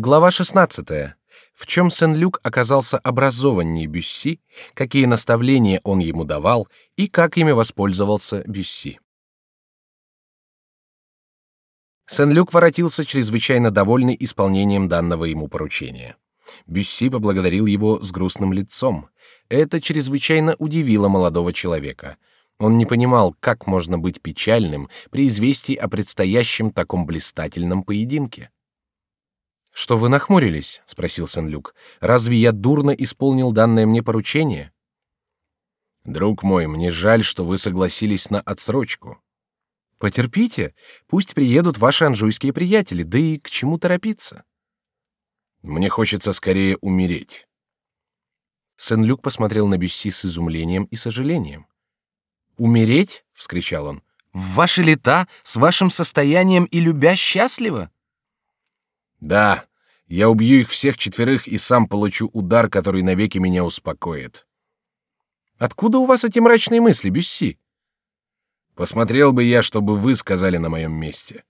Глава 16. В чем Сен-Люк оказался образованнее Бюсси, какие наставления он ему давал и как ими воспользовался Бюсси. Сен-Люк воротился чрезвычайно довольный исполнением данного ему поручения. Бюсси поблагодарил его с грустным лицом. Это чрезвычайно удивило молодого человека. Он не понимал, как можно быть печальным при известии о предстоящем таком блистательном поединке. Что вы нахмурились? – спросил Сен-Люк. Разве я дурно исполнил данное мне поручение? Друг мой, мне жаль, что вы согласились на отсрочку. Потерпите, пусть приедут ваши анжуйские приятели, да и к чему торопиться? Мне хочется скорее умереть. Сен-Люк посмотрел на Бюсси с изумлением и сожалением. Умереть? – вскричал он. В ваши лета, с вашим состоянием и любя счастливо? Да, я убью их всех четверых и сам получу удар, который навеки меня успокоит. Откуда у вас эти мрачные мысли, Бюсси? Посмотрел бы я, чтобы вы сказали на моем месте.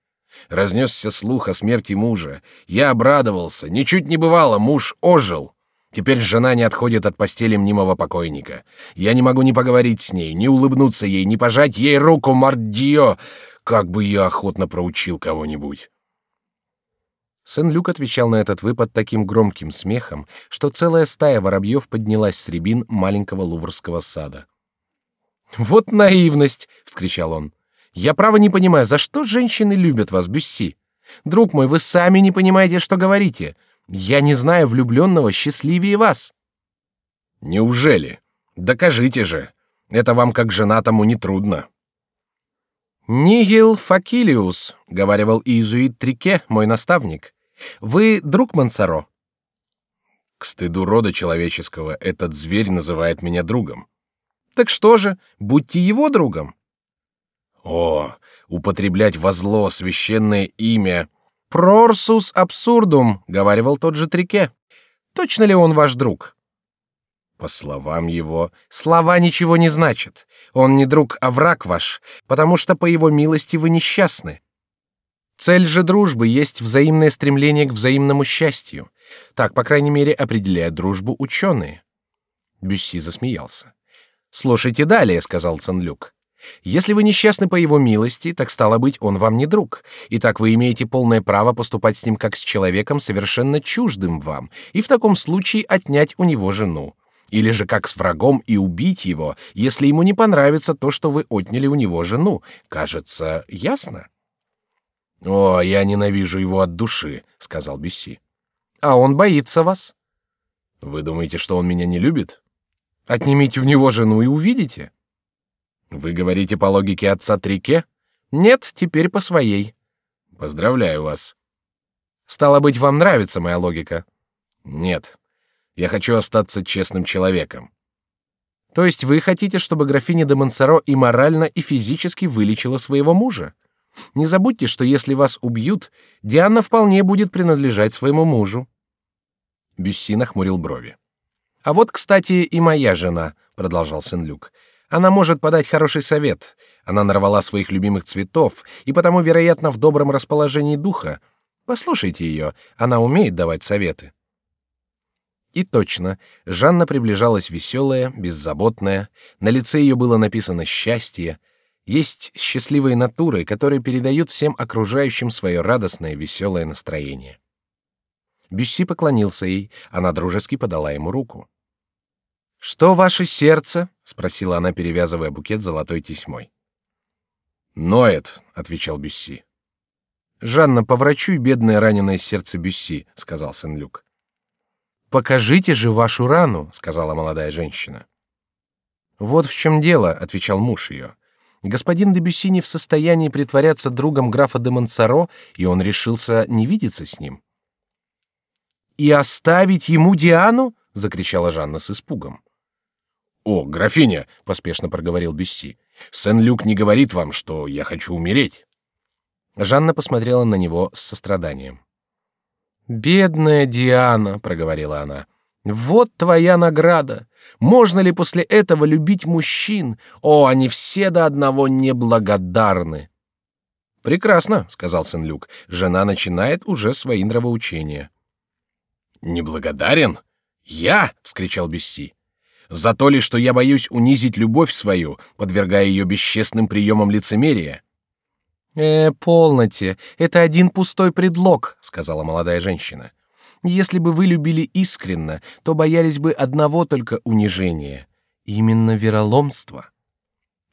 Разнесся слух о смерти мужа. Я обрадовался. Ничуть не бывало, муж ожил. Теперь жена не отходит от постели мнимого покойника. Я не могу ни поговорить с ней, ни улыбнуться ей, ни пожать ей руку, мордио. Как бы я охотно проучил кого-нибудь. Сен-Люк отвечал на этот выпад таким громким смехом, что целая стая воробьев поднялась с рябин маленького луврского сада. «Вот наивность!» — вскричал он. «Я право не понимаю, за что женщины любят вас, Бюсси? Друг мой, вы сами не понимаете, что говорите. Я не знаю влюбленного счастливее вас». «Неужели? Докажите же. Это вам как женатому не трудно». «Nihil facilius», — говаривал иезуит Трике, мой наставник. Вы друг Мансаро? К стыду рода человеческого этот зверь называет меня другом. Так что же, будьте его другом. О, употреблять во зло священное имя. Prorsus absurdum, говаривал тот же Трике. Точно ли он ваш друг? По словам его, слова ничего не значат. Он не друг, а враг ваш, потому что по его милости вы несчастны. Цель же дружбы есть взаимное стремление к взаимному счастью. Так, по крайней мере, определяют дружбу ученые. Бюсси засмеялся. Слушайте далее, сказал Цанлюк. Если вы несчастны по его милости, так стало быть, он вам не друг, и так вы имеете полное право поступать с ним как с человеком совершенно чуждым вам, и в таком случае отнять у него жену, или же как с врагом и убить его, если ему не понравится то, что вы отняли у него жену. Кажется, ясно. О, я ненавижу его от души, сказал Бюсси. А он боится вас. Вы думаете, что он меня не любит? Отнимите у него жену и увидите. Вы говорите по логике отца Трике? Нет, теперь по своей. Поздравляю вас. Стало быть, вам нравится моя логика? Нет. Я хочу остаться честным человеком. То есть вы хотите, чтобы графиня де Монсоро и морально, и физически вылечила своего мужа? Не забудьте, что если вас убьют, Диана вполне будет принадлежать своему мужу. Бюсси нахмурил брови. А вот, кстати, и моя жена, продолжал Сен-Люк. Она может подать хороший совет. Она нарвала своих любимых цветов и потому, вероятно, в добром расположении духа. Послушайте ее, она умеет давать советы. И точно, Жанна приближалась веселая, беззаботная, на лице ее было написано счастье, есть счастливые натуры, которые передают всем окружающим свое радостное, веселое настроение. Бюсси поклонился ей, она дружески подала ему руку. Что ваше сердце? – спросила она, перевязывая букет золотой тесьмой. Ноет, отвечал Бюсси. Жанна, поврачуй бедное раненое сердце Бюсси, сказал Сен-Люк. Покажите же вашу рану, сказала молодая женщина. Вот в чем дело, отвечал муж ее господин де Бюсси не в состоянии притворяться другом графа де Монсоро, и он решился не видеться с ним. И оставить ему Диану? – закричала Жанна с испугом. О, графиня, поспешно проговорил Бюсси, Сен-Люк не говорит вам, что я хочу умереть. Жанна посмотрела на него с состраданием. Бедная Диана, проговорила она. Вот твоя награда. Можно ли после этого любить мужчин? О, они все до одного неблагодарны. Прекрасно, сказал Сен-Люк. Жена начинает уже свои нравоучения. Неблагодарен? Я? – вскричал Бюсси. За то ли, что я боюсь унизить любовь свою, подвергая ее бесчестным приемам лицемерия? Э, полноте, это один пустой предлог, сказала молодая женщина. Если бы вы любили искренно, то боялись бы одного только унижения, именно вероломства.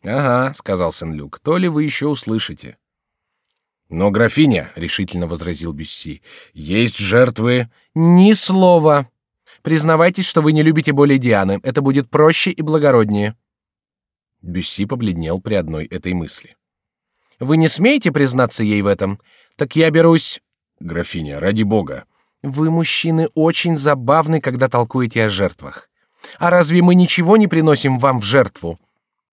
Ага, сказал Сен-Люк, то ли вы еще услышите. Но графиня, решительно возразил Бюсси, есть жертвы. Ни слова. Признавайтесь, что вы не любите более Дианы. Это будет проще и благороднее. Бюсси побледнел при одной этой мысли. Вы не смеете признаться ей в этом? Так я берусь. Графиня, ради бога. Вы мужчины очень забавны, когда толкуете о жертвах. А разве мы ничего не приносим вам в жертву?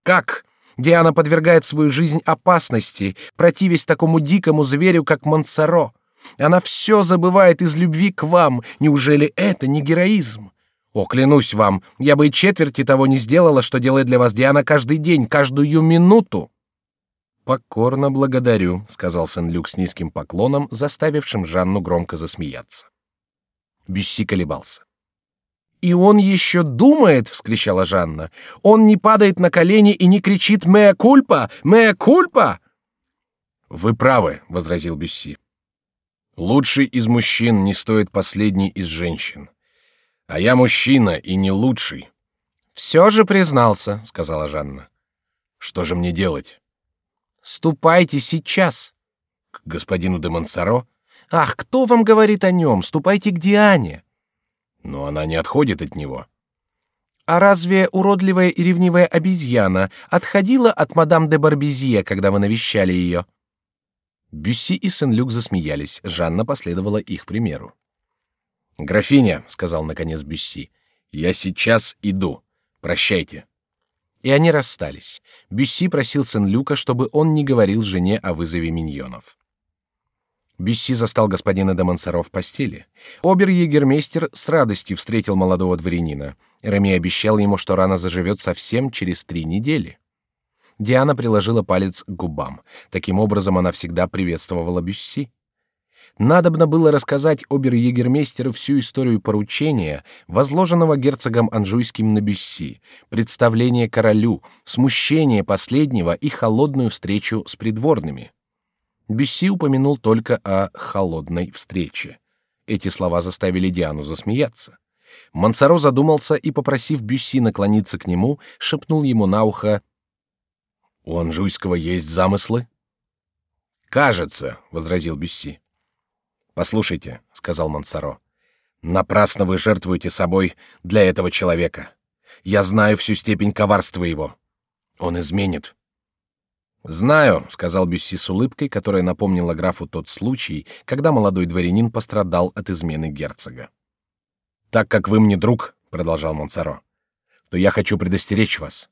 Как? Диана подвергает свою жизнь опасности, противясь такому дикому зверю, как Монсоро. Она все забывает из любви к вам. Неужели это не героизм? О, клянусь вам, я бы и четверти того не сделала, что делает для вас Диана каждый день, каждую минуту. Покорно благодарю, сказал Сен-Люк с низким поклоном, заставившим Жанну громко засмеяться. Бюсси колебался. И он еще думает, вскричала Жанна. Он не падает на колени и не кричит «Меа кульпа! Меа кульпа!» Вы правы, возразил Бюсси. Лучший из мужчин не стоит последний из женщин. А я мужчина и не лучший. Все же признался, сказала Жанна. Что же мне делать? Ступайте сейчас. К господину де Монсоро? Ах, кто вам говорит о нем? Ступайте к Диане. Но она не отходит от него. А разве уродливая и ревнивая обезьяна отходила от мадам де Барбизье, когда вы навещали ее? Бюсси и Сен-Люк засмеялись. Жанна последовала их примеру. Графиня, сказал наконец Бюсси, я сейчас иду. Прощайте. И они расстались. Бюсси просил Сен-Люка, чтобы он не говорил жене о вызове миньонов. Бюсси застал господина де Монсоро в постели. Обер-егермейстер с радостью встретил молодого дворянина. Реми обещал ему, что рана заживет совсем через три недели. Диана приложила палец к губам. Таким образом, она всегда приветствовала Бюсси. Надобно было рассказать обер-егермейстеру всю историю поручения, возложенного герцогом Анжуйским на Бюсси, представление королю, смущение последнего и холодную встречу с придворными. Бюсси упомянул только о холодной встрече. Эти слова заставили Диану засмеяться. Мансаро задумался и, попросив Бюсси наклониться к нему, шепнул ему на ухо: "У Анжуйского есть замыслы?" "Кажется", возразил Бюсси. "Послушайте", сказал Мансаро. "Напрасно вы жертвуете собой для этого человека. Я знаю всю степень коварства его. Он изменит. Знаю, сказал Бюсси с улыбкой, которая напомнила графу тот случай, когда молодой дворянин пострадал от измены герцога. Так как вы мне друг, продолжал Монсоро, то я хочу предостеречь вас.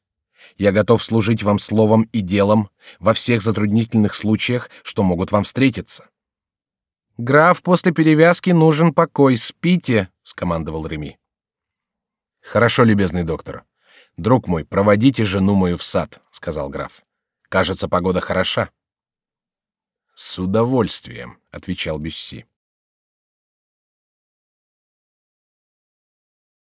Я готов служить вам словом и делом во всех затруднительных случаях, что могут вам встретиться. Граф, после перевязки нужен покой, спите, скомандовал Реми. Хорошо, любезный доктор. Друг мой, проводите жену мою в сад, сказал граф. Кажется, погода хороша. С удовольствием, отвечал Бюсси.